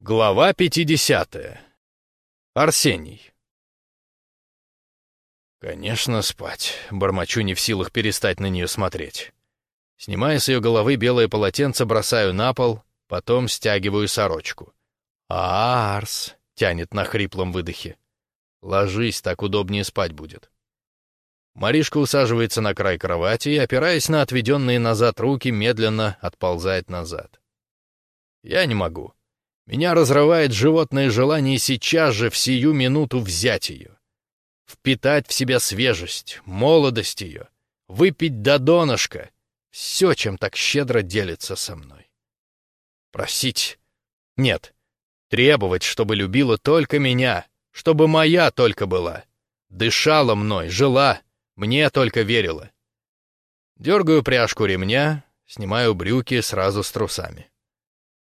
Глава 50. Арсений. Конечно, спать. Бормочу не в силах перестать на нее смотреть. Снимая с ее головы белое полотенце, бросаю на пол, потом стягиваю сорочку. «Арс!» — тянет на хриплом выдохе. «Ложись, так удобнее спать будет». Маришка усаживается на край кровати и, опираясь на отведенные назад руки, медленно отползает назад. Я не могу. Меня разрывает животное желание сейчас же, в сию минуту взять ее. Впитать в себя свежесть, молодость ее, выпить до донышка. Все, чем так щедро делится со мной. Просить? Нет. Требовать, чтобы любила только меня, чтобы моя только была. Дышала мной, жила, мне только верила. Дергаю пряжку ремня, снимаю брюки сразу с трусами.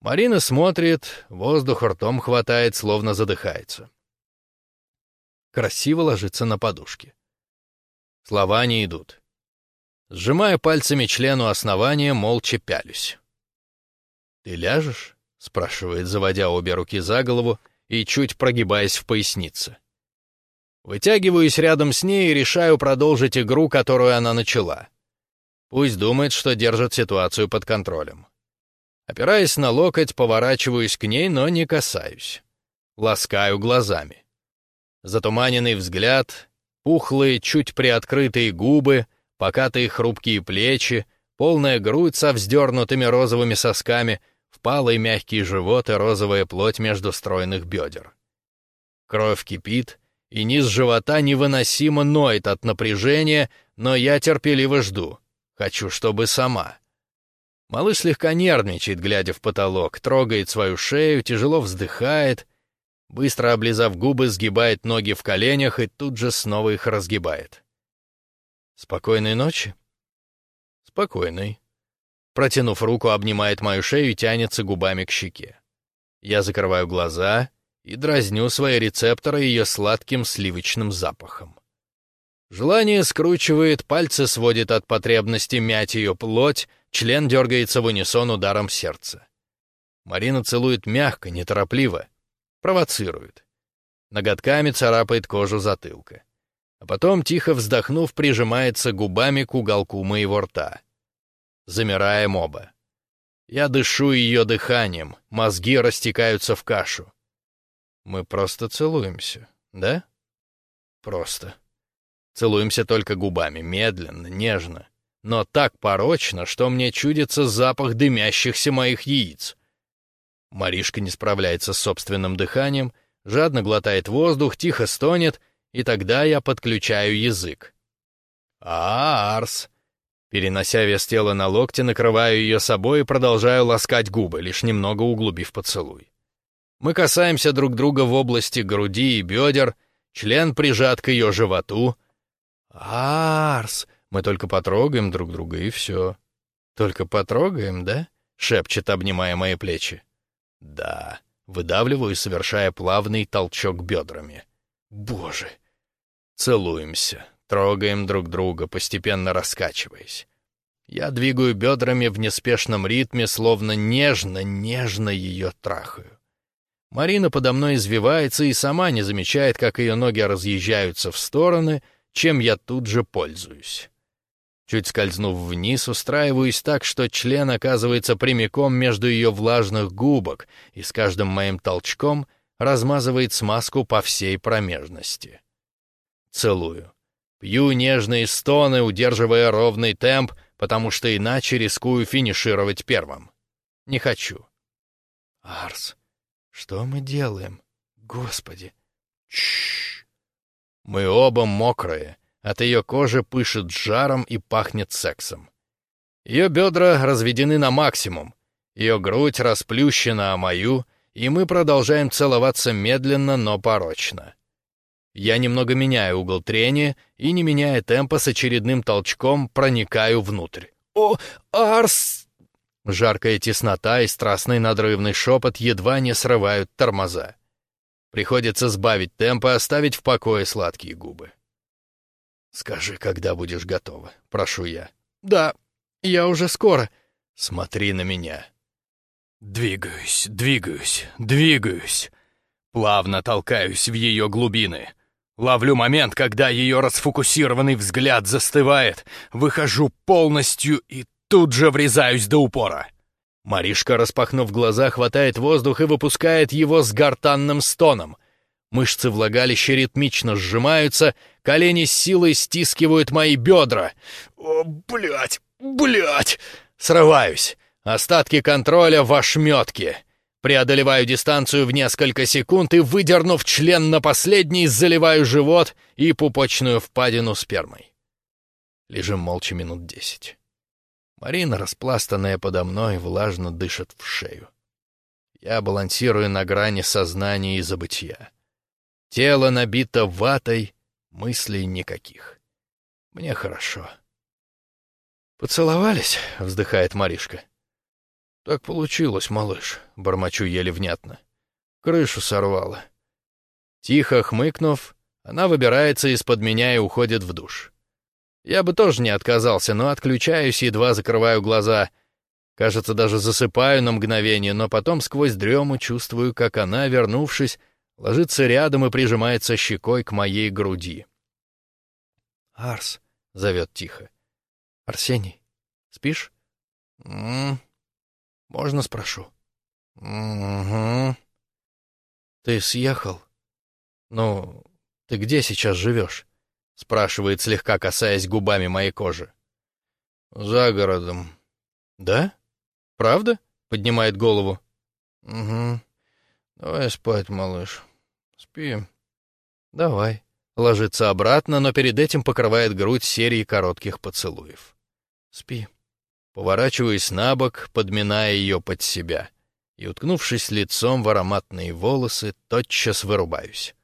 Марина смотрит, воздух ртом хватает, словно задыхается. Красиво ложится на подушке. Слова не идут. Сжимая пальцами члену основания, молча пялюсь. «Ты ляжешь?» — спрашивает, заводя обе руки за голову и чуть прогибаясь в пояснице. Вытягиваюсь рядом с ней и решаю продолжить игру, которую она начала. Пусть думает, что держит ситуацию под контролем. Опираясь на локоть, поворачиваюсь к ней, но не касаюсь. Ласкаю глазами. Затуманенный взгляд, пухлые, чуть приоткрытые губы, покатые хрупкие плечи, полная грудь со вздернутыми розовыми сосками, впалый мягкий живот и розовая плоть между стройных бедер. Кровь кипит, и низ живота невыносимо ноет от напряжения, но я терпеливо жду. Хочу, чтобы сама. Малыш слегка нервничает, глядя в потолок, трогает свою шею, тяжело вздыхает, быстро облизав губы, сгибает ноги в коленях и тут же снова их разгибает. «Спокойной ночи?» «Спокойной». Протянув руку, обнимает мою шею и тянется губами к щеке. Я закрываю глаза и дразню свои рецепторы ее сладким сливочным запахом. Желание скручивает, пальцы сводит от потребности мять ее плоть, член дергается в унисон ударом сердца. Марина целует мягко, неторопливо, провоцирует. Ноготками царапает кожу затылка. А потом, тихо вздохнув, прижимается губами к уголку моего рта. Замираем оба. Я дышу ее дыханием, мозги растекаются в кашу. Мы просто целуемся, да? Просто. Целуемся только губами, медленно, нежно, но так порочно, что мне чудится запах дымящихся моих яиц. Маришка не справляется с собственным дыханием, жадно глотает воздух, тихо стонет, и тогда я подключаю язык. «Арс!» Перенося вес тела на локти, накрываю ее собой и продолжаю ласкать губы, лишь немного углубив поцелуй. Мы касаемся друг друга в области груди и бедер, член прижат к ее животу — «Арс, мы только потрогаем друг друга, и все». «Только потрогаем, да?» — шепчет, обнимая мои плечи. «Да», — выдавливаю, совершая плавный толчок бедрами. «Боже!» Целуемся, трогаем друг друга, постепенно раскачиваясь. Я двигаю бедрами в неспешном ритме, словно нежно-нежно ее трахаю. Марина подо мной извивается и сама не замечает, как ее ноги разъезжаются в стороны — чем я тут же пользуюсь. Чуть скользнув вниз, устраиваюсь так, что член оказывается прямиком между ее влажных губок и с каждым моим толчком размазывает смазку по всей промежности. Целую. Пью нежные стоны, удерживая ровный темп, потому что иначе рискую финишировать первым. Не хочу. Арс, что мы делаем? Господи. Чш. Мы оба мокрые, от ее кожи пышет жаром и пахнет сексом. Ее бедра разведены на максимум, ее грудь расплющена о мою, и мы продолжаем целоваться медленно, но порочно. Я немного меняю угол трения и, не меняя темпа, с очередным толчком проникаю внутрь. «О, Арс!» Жаркая теснота и страстный надрывный шепот едва не срывают тормоза. Приходится сбавить темп и оставить в покое сладкие губы. «Скажи, когда будешь готова», — прошу я. «Да, я уже скоро». «Смотри на меня». Двигаюсь, двигаюсь, двигаюсь. Плавно толкаюсь в ее глубины. Ловлю момент, когда ее расфокусированный взгляд застывает, выхожу полностью и тут же врезаюсь до упора. Маришка, распахнув глаза, хватает воздух и выпускает его с гортанным стоном. Мышцы влагалища ритмично сжимаются, колени с силой стискивают мои бедра. О, блядь, блядь! Срываюсь. Остатки контроля в ошметке. Преодолеваю дистанцию в несколько секунд и, выдернув член на последний, заливаю живот и пупочную впадину спермой. Лежим молча минут десять. Марина, распластанная подо мной, влажно дышит в шею. Я балансирую на грани сознания и забытия. Тело набито ватой, мыслей никаких. Мне хорошо. «Поцеловались?» — вздыхает Маришка. «Так получилось, малыш», — бормочу еле внятно. «Крышу сорвало». Тихо хмыкнув, она выбирается из-под меня и уходит в душ. Я бы тоже не отказался, но отключаюсь, едва закрываю глаза. Кажется, даже засыпаю на мгновение, но потом сквозь дрему чувствую, как она, вернувшись, ложится рядом и прижимается щекой к моей груди. «Арс», — зовет тихо. «Арсений, спишь?» «М-м-м», можно спрошу?» «Угу». «Ты съехал? Ну, ты где сейчас живешь?» — спрашивает, слегка касаясь губами моей кожи. «За городом». «Да? Правда?» — поднимает голову. «Угу. Давай спать, малыш. Спи». «Давай». Ложится обратно, но перед этим покрывает грудь серией коротких поцелуев. «Спи». Поворачиваюсь на бок, подминая ее под себя, и, уткнувшись лицом в ароматные волосы, тотчас вырубаюсь.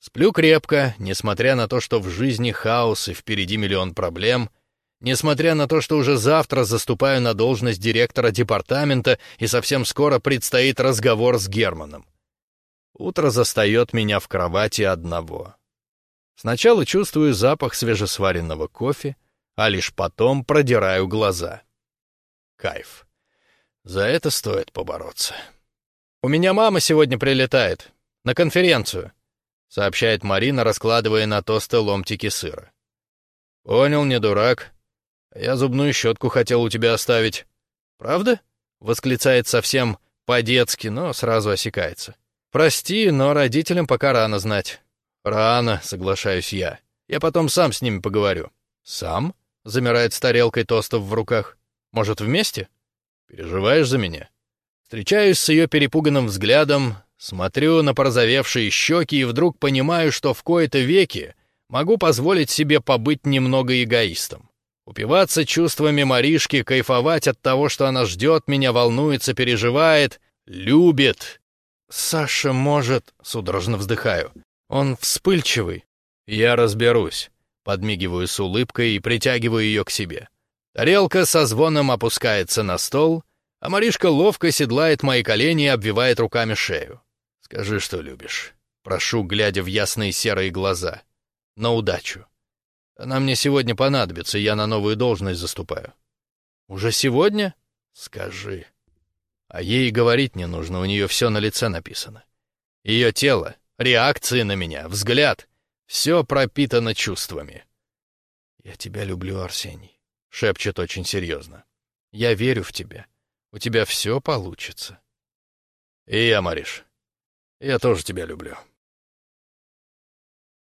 Сплю крепко, несмотря на то, что в жизни хаос и впереди миллион проблем, несмотря на то, что уже завтра заступаю на должность директора департамента и совсем скоро предстоит разговор с Германом. Утро застает меня в кровати одного. Сначала чувствую запах свежесваренного кофе, а лишь потом продираю глаза. Кайф. За это стоит побороться. «У меня мама сегодня прилетает. На конференцию», — сообщает Марина, раскладывая на тосты ломтики сыра. «Понял, не дурак. Я зубную щетку хотел у тебя оставить». «Правда?» — восклицает совсем по-детски, но сразу осекается. «Прости, но родителям пока рано знать». «Рано», — соглашаюсь я. «Я потом сам с ними поговорю». «Сам?» замирает с тарелкой тостов в руках. «Может, вместе? Переживаешь за меня?» Встречаюсь с ее перепуганным взглядом, смотрю на порозовевшие щеки и вдруг понимаю, что в кои-то веки могу позволить себе побыть немного эгоистом. Упиваться чувствами Маришки, кайфовать от того, что она ждет меня, волнуется, переживает, любит. Саша может... Судорожно вздыхаю. Он вспыльчивый. Я разберусь. Подмигиваю с улыбкой и притягиваю ее к себе. Тарелка со звоном опускается на стол, а Маришка ловко седлает мои колени и обвивает руками шею. «Скажи, что любишь». Прошу, глядя в ясные серые глаза. «На удачу. Она мне сегодня понадобится, я на новую должность заступаю». «Уже сегодня?» «Скажи». А ей говорить не нужно, у нее все на лице написано. Ее тело, реакции на меня, взгляд. Все пропитано чувствами. «Я тебя люблю, Арсений», — шепчет очень серьезно. «Я верю в тебя. У тебя все получится». «И я, Мариш, я тоже тебя люблю».